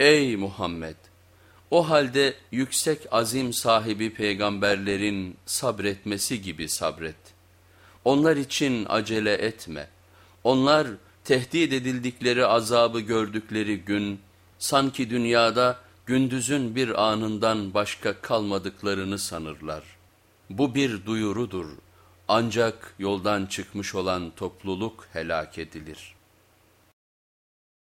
Ey Muhammed! O halde yüksek azim sahibi peygamberlerin sabretmesi gibi sabret. Onlar için acele etme. Onlar tehdit edildikleri azabı gördükleri gün sanki dünyada gündüzün bir anından başka kalmadıklarını sanırlar. Bu bir duyurudur ancak yoldan çıkmış olan topluluk helak edilir.''